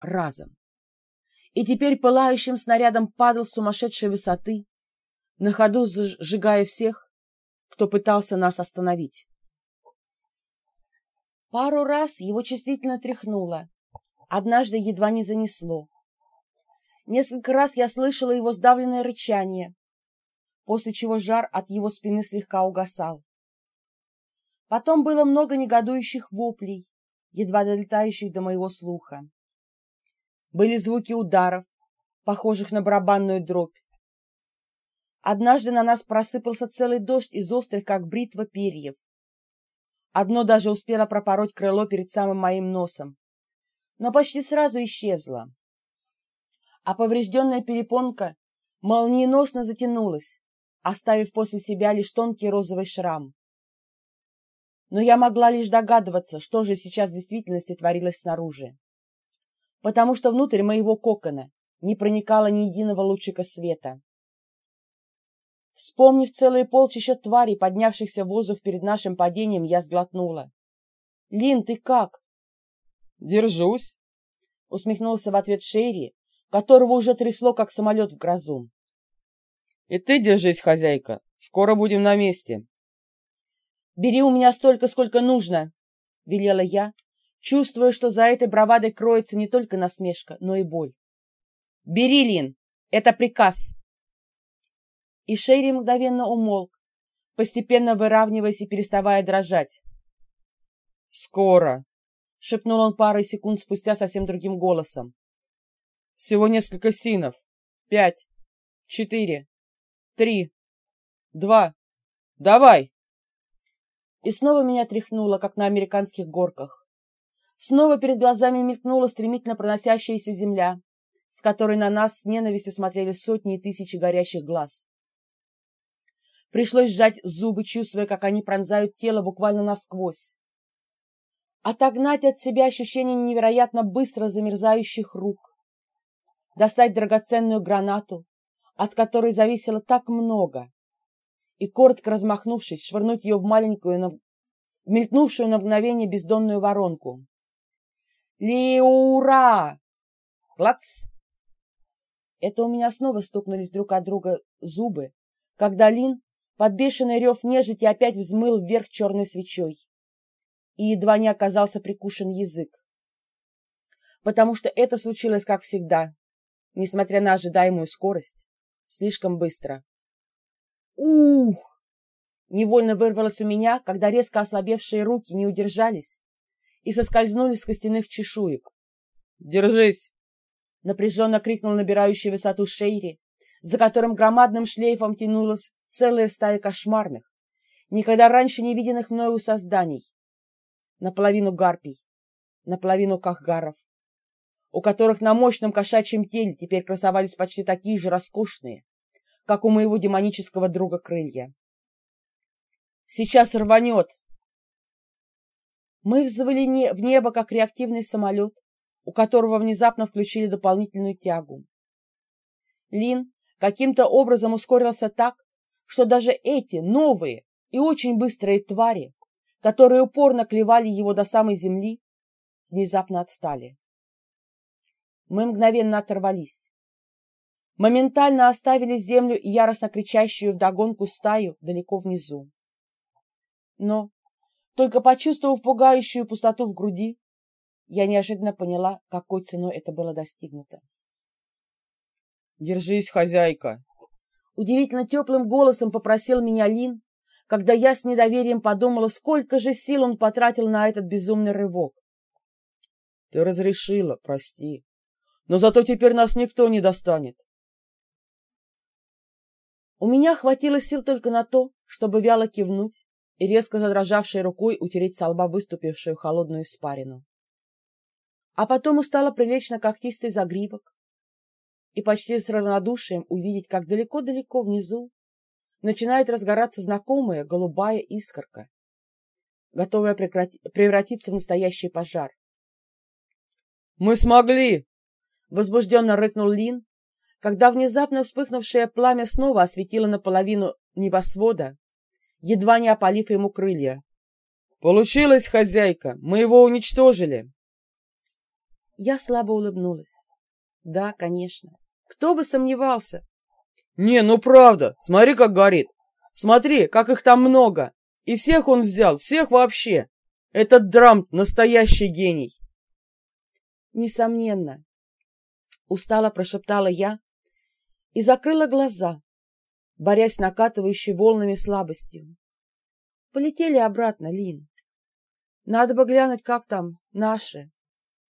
разом. И теперь пылающим снарядом падал с сумасшедшей высоты, на ходу сжигая всех, кто пытался нас остановить. Пару раз его чувствительно тряхнуло, однажды едва не занесло. Несколько раз я слышала его сдавленное рычание, после чего жар от его спины слегка угасал. Потом было много негодующих воплей, едва долетающих до моего слуха. Были звуки ударов, похожих на барабанную дробь. Однажды на нас просыпался целый дождь из острых, как бритва, перьев. Одно даже успело пропороть крыло перед самым моим носом, но почти сразу исчезло. А поврежденная перепонка молниеносно затянулась, оставив после себя лишь тонкий розовый шрам. Но я могла лишь догадываться, что же сейчас в действительности творилось снаружи. Потому что внутрь моего кокона не проникало ни единого лучика света. Вспомнив целые полчища тварей, поднявшихся в воздух перед нашим падением, я сглотнула. «Лин, ты как?» «Держусь», — усмехнулся в ответ Шерри, которого уже трясло, как самолет в грозу. «И ты держись, хозяйка, скоро будем на месте». «Бери у меня столько, сколько нужно», — велела я, чувствуя, что за этой бравадой кроется не только насмешка, но и боль. «Бери, Лин, это приказ!» И Шерри мгновенно умолк, постепенно выравниваясь и переставая дрожать. «Скоро!» — шепнул он парой секунд спустя совсем другим голосом. «Всего несколько синов. Пять, четыре, три, два. Давай!» И снова меня тряхнуло, как на американских горках. Снова перед глазами мелькнула стремительно проносящаяся земля, с которой на нас с ненавистью смотрели сотни и тысячи горящих глаз. Пришлось сжать зубы, чувствуя, как они пронзают тело буквально насквозь. Отогнать от себя ощущение невероятно быстро замерзающих рук. Достать драгоценную гранату, от которой зависело так много и, коротко размахнувшись, швырнуть ее в маленькую, мелькнувшую на мгновение бездонную воронку. «Лиура!» «Клац!» Это у меня снова стукнулись друг от друга зубы, когда Лин, под бешеный рев нежити, опять взмыл вверх черной свечой и едва не оказался прикушен язык. Потому что это случилось, как всегда, несмотря на ожидаемую скорость, слишком быстро. Ух! Невольно вырвалось у меня, когда резко ослабевшие руки не удержались и соскользнули с костяных чешуек. «Держись!» — напряженно крикнул набирающий высоту Шейри, за которым громадным шлейфом тянулась целая стая кошмарных, никогда раньше не виденных мною созданий. Наполовину гарпий, наполовину кахгаров, у которых на мощном кошачьем теле теперь красовались почти такие же роскошные, как у моего демонического друга крылья. Сейчас рванет. Мы взвели в небо, как реактивный самолет, у которого внезапно включили дополнительную тягу. Лин каким-то образом ускорился так, что даже эти новые и очень быстрые твари, которые упорно клевали его до самой земли, внезапно отстали. Мы мгновенно оторвались моментально оставили землю и яростно кричащую вдогонку стаю далеко внизу. Но, только почувствовав пугающую пустоту в груди, я неожиданно поняла, какой ценой это было достигнуто. «Держись, хозяйка!» Удивительно теплым голосом попросил меня Лин, когда я с недоверием подумала, сколько же сил он потратил на этот безумный рывок. «Ты разрешила, прости, но зато теперь нас никто не достанет. У меня хватило сил только на то, чтобы вяло кивнуть и резко задрожавшей рукой утереть со лба выступившую холодную испарину. А потом устало прилечь на когтистый загривок и почти с равнодушием увидеть, как далеко-далеко внизу начинает разгораться знакомая голубая искорка, готовая превратиться в настоящий пожар. «Мы смогли!» — возбужденно рыкнул Лин, когда внезапно вспыхнувшее пламя снова осветило наполовину небосвода, едва не опалив ему крылья. «Получилось, хозяйка! Мы его уничтожили!» Я слабо улыбнулась. Да, конечно. Кто бы сомневался? Не, ну правда, смотри, как горит. Смотри, как их там много. И всех он взял, всех вообще. Этот Драмт настоящий гений. Несомненно. Устало прошептала я и закрыла глаза, борясь с накатывающей волнами слабостью. Полетели обратно, Лин. Надо бы глянуть, как там наши.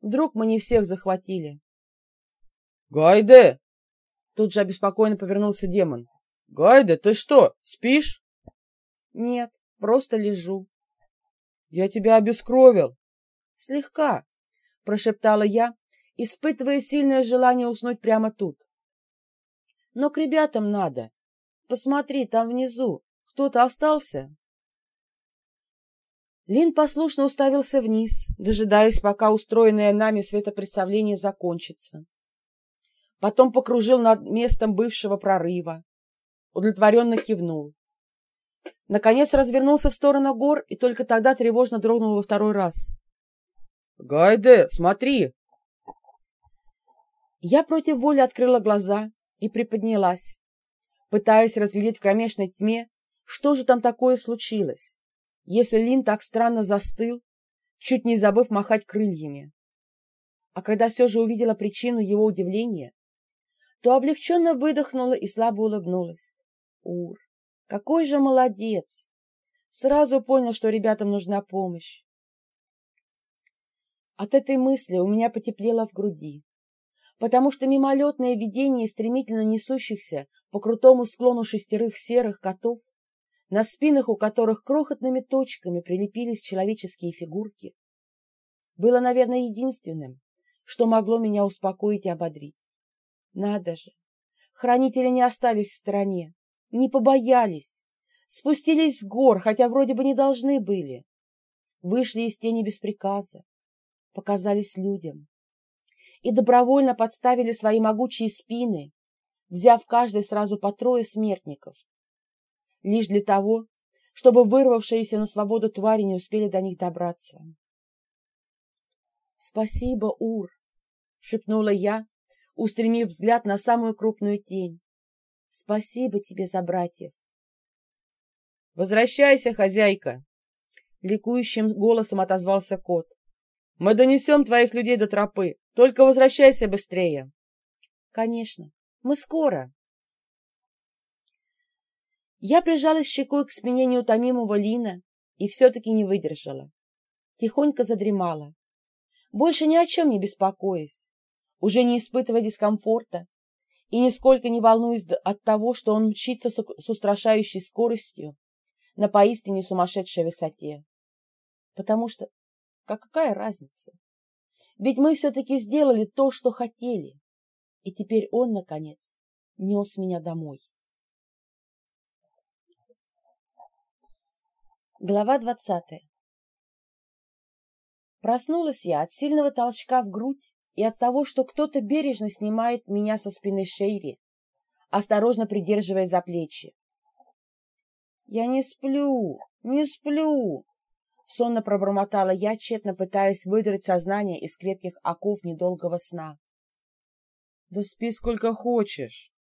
Вдруг мы не всех захватили. Гайде! Тут же обеспокоенно повернулся демон. Гайде, ты что, спишь? Нет, просто лежу. Я тебя обескровил. Слегка, прошептала я, испытывая сильное желание уснуть прямо тут. Но к ребятам надо. Посмотри, там внизу кто-то остался. Лин послушно уставился вниз, дожидаясь, пока устроенное нами светопредставление закончится. Потом покружил над местом бывшего прорыва. Удовлетворенно кивнул. Наконец развернулся в сторону гор и только тогда тревожно дрогнул во второй раз. «Гайде, смотри!» Я против воли открыла глаза и приподнялась, пытаясь разглядеть в кромешной тьме, что же там такое случилось, если Лин так странно застыл, чуть не забыв махать крыльями. А когда все же увидела причину его удивления, то облегченно выдохнула и слабо улыбнулась. Ур, какой же молодец! Сразу понял, что ребятам нужна помощь. От этой мысли у меня потеплело в груди потому что мимолетное видение стремительно несущихся по крутому склону шестерых серых котов, на спинах у которых крохотными точками прилепились человеческие фигурки, было, наверное, единственным, что могло меня успокоить и ободрить. Надо же! Хранители не остались в стороне, не побоялись, спустились с гор, хотя вроде бы не должны были, вышли из тени без приказа, показались людям, и добровольно подставили свои могучие спины, взяв каждый сразу по трое смертников. Лишь для того, чтобы вырвавшиеся на свободу твари не успели до них добраться. «Спасибо, Ур!» — шепнула я, устремив взгляд на самую крупную тень. «Спасибо тебе за братьев!» «Возвращайся, хозяйка!» — ликующим голосом отозвался кот. «Мы донесем твоих людей до тропы. Только возвращайся быстрее. Конечно, мы скоро. Я прижалась щекой к спине неутомимого Лина и все-таки не выдержала. Тихонько задремала. Больше ни о чем не беспокоясь, уже не испытывая дискомфорта и нисколько не волнуясь от того, что он мчится с устрашающей скоростью на поистине сумасшедшей высоте. Потому что какая разница? Ведь мы все-таки сделали то, что хотели. И теперь он, наконец, нес меня домой. Глава двадцатая Проснулась я от сильного толчка в грудь и от того, что кто-то бережно снимает меня со спины Шейри, осторожно придерживая за плечи. «Я не сплю, не сплю!» Сонно пробормотала я, тщетно пытаясь выдрать сознание из крепких оков недолгого сна. «Да спи сколько хочешь!»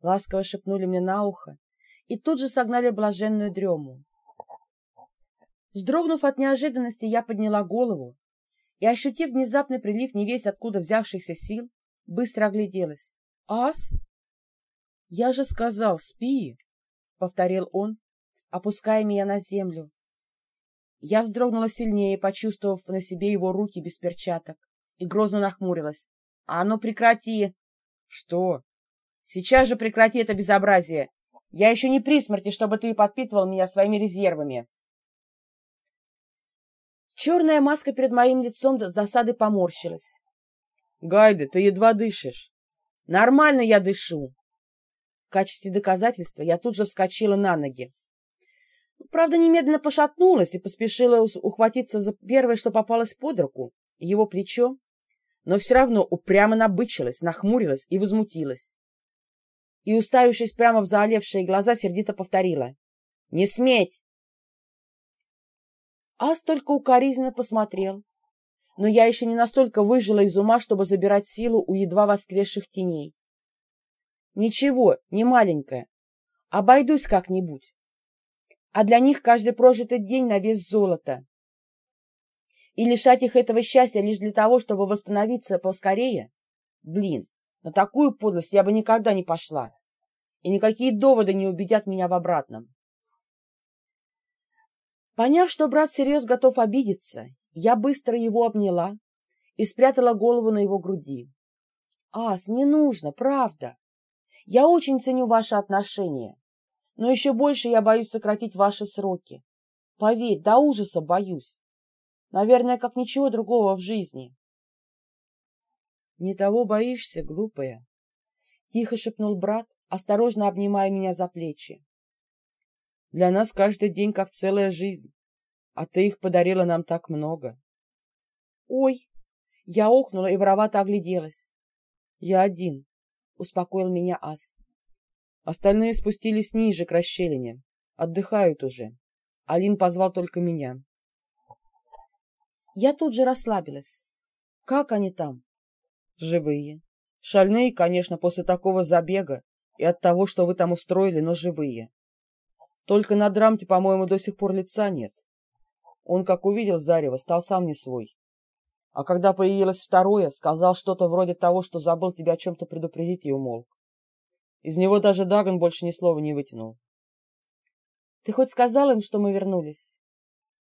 Ласково шепнули мне на ухо и тут же согнали блаженную дрему. Вздрогнув от неожиданности, я подняла голову и, ощутив внезапный прилив невесть откуда взявшихся сил, быстро огляделась. «Ас?» «Я же сказал, спи!» — повторил он, опуская меня на землю. Я вздрогнула сильнее, почувствовав на себе его руки без перчаток, и грозно нахмурилась. «А ну прекрати!» «Что?» «Сейчас же прекрати это безобразие! Я еще не при смерти, чтобы ты подпитывал меня своими резервами!» Черная маска перед моим лицом с досады поморщилась. «Гайда, ты едва дышишь!» «Нормально я дышу!» В качестве доказательства я тут же вскочила на ноги. Правда, немедленно пошатнулась и поспешила ухватиться за первое, что попалось под руку, его плечо, но все равно упрямо набычилась, нахмурилась и возмутилась. И, уставившись прямо в заолевшие глаза, сердито повторила. «Не сметь!» Ас только укоризненно посмотрел, но я еще не настолько выжила из ума, чтобы забирать силу у едва воскресших теней. Ничего, не маленькая. Обойдусь как-нибудь. А для них каждый прожитый день на вес золота. И лишать их этого счастья лишь для того, чтобы восстановиться поскорее? Блин, на такую подлость я бы никогда не пошла. И никакие доводы не убедят меня в обратном. Поняв, что брат всерьез готов обидеться, я быстро его обняла и спрятала голову на его груди. «Ас, не нужно, правда. Я очень ценю ваши отношения, но еще больше я боюсь сократить ваши сроки. Поверь, до ужаса боюсь. Наверное, как ничего другого в жизни». «Не того боишься, глупая», — тихо шепнул брат, осторожно обнимая меня за плечи. «Для нас каждый день как целая жизнь а ты их подарила нам так много. Ой, я охнула и воровато огляделась. Я один, успокоил меня Ас. Остальные спустились ниже, к расщелине. Отдыхают уже. Алин позвал только меня. Я тут же расслабилась. Как они там? Живые. Шальные, конечно, после такого забега и от того, что вы там устроили, но живые. Только на драмте, по-моему, до сих пор лица нет. Он, как увидел зарево, стал сам не свой. А когда появилось второе, сказал что-то вроде того, что забыл тебя о чем-то предупредить и умолк. Из него даже Даган больше ни слова не вытянул. — Ты хоть сказал им, что мы вернулись?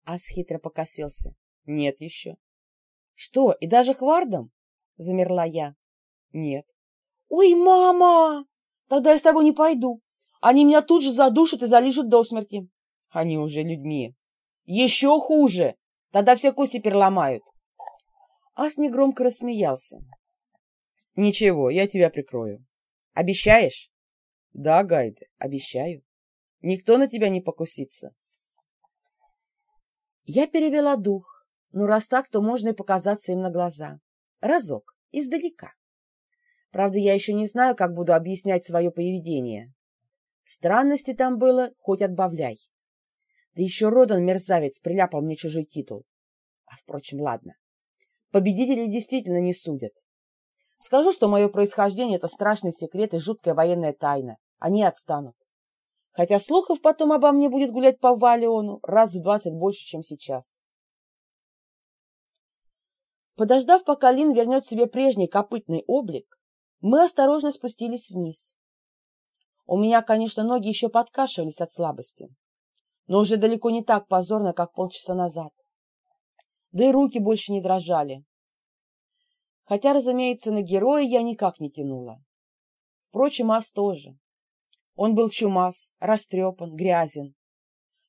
Ас хитро покосился. — Нет еще. — Что, и даже хвардом? — замерла я. — Нет. — Ой, мама! Тогда я с тобой не пойду. Они меня тут же задушат и залижут до смерти. — Они уже людьми. Еще хуже. Тогда все кости переломают. Ас негромко рассмеялся. Ничего, я тебя прикрою. Обещаешь? Да, Гайде, обещаю. Никто на тебя не покусится. Я перевела дух. Ну, раз так, то можно и показаться им на глаза. Разок, издалека. Правда, я еще не знаю, как буду объяснять свое поведение. Странности там было, хоть отбавляй. Да еще Родан, мерзавец, приляпал мне чужой титул. А, впрочем, ладно. Победителей действительно не судят. Скажу, что мое происхождение — это страшный секрет и жуткая военная тайна. Они отстанут. Хотя слухов потом обо мне будет гулять по Валиону раз в двадцать больше, чем сейчас. Подождав, пока Лин вернет себе прежний копытный облик, мы осторожно спустились вниз. У меня, конечно, ноги еще подкашивались от слабости но уже далеко не так позорно, как полчаса назад. Да и руки больше не дрожали. Хотя, разумеется, на героя я никак не тянула. Впрочем, Ас тоже. Он был чумас, растрепан, грязен.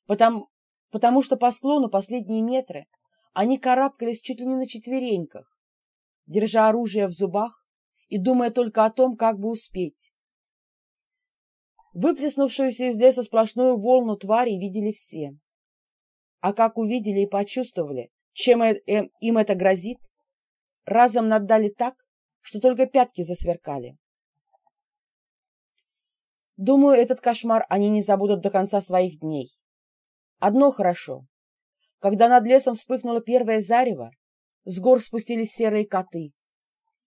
Потому, потому что по склону последние метры они карабкались чуть ли не на четвереньках, держа оружие в зубах и думая только о том, как бы успеть. Выплеснувшуюся из леса сплошную волну тварей видели все. А как увидели и почувствовали, чем э, э, им это грозит, разом наддали так, что только пятки засверкали. Думаю, этот кошмар они не забудут до конца своих дней. Одно хорошо. Когда над лесом вспыхнуло первое зарево, с гор спустились серые коты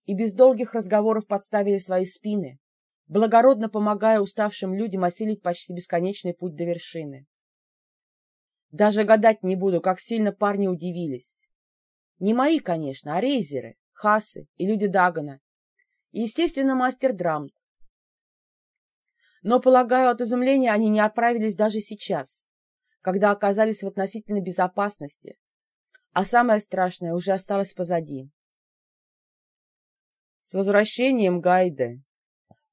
и без долгих разговоров подставили свои спины, благородно помогая уставшим людям осилить почти бесконечный путь до вершины. Даже гадать не буду, как сильно парни удивились. Не мои, конечно, а рейзеры, хасы и люди Дагана. И, естественно, мастер Драмт. Но, полагаю, от изумления они не отправились даже сейчас, когда оказались в относительной безопасности, а самое страшное уже осталось позади. «С возвращением, Гайде!»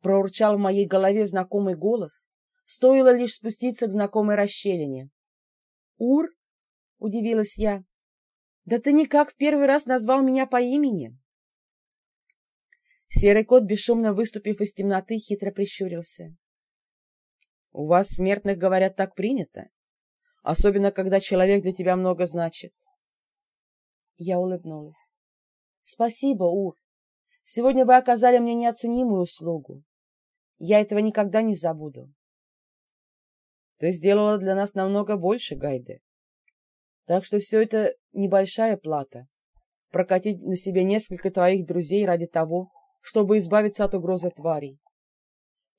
проурчал в моей голове знакомый голос, стоило лишь спуститься к знакомой расщелине. «Ур?» — удивилась я. «Да ты никак в первый раз назвал меня по имени!» Серый кот, бесшумно выступив из темноты, хитро прищурился. «У вас, смертных, говорят, так принято? Особенно, когда человек для тебя много значит». Я улыбнулась. «Спасибо, Ур. Сегодня вы оказали мне неоценимую услугу. Я этого никогда не забуду. Ты сделала для нас намного больше, Гайде. Так что все это небольшая плата. прокатить на себе несколько твоих друзей ради того, чтобы избавиться от угрозы тварей.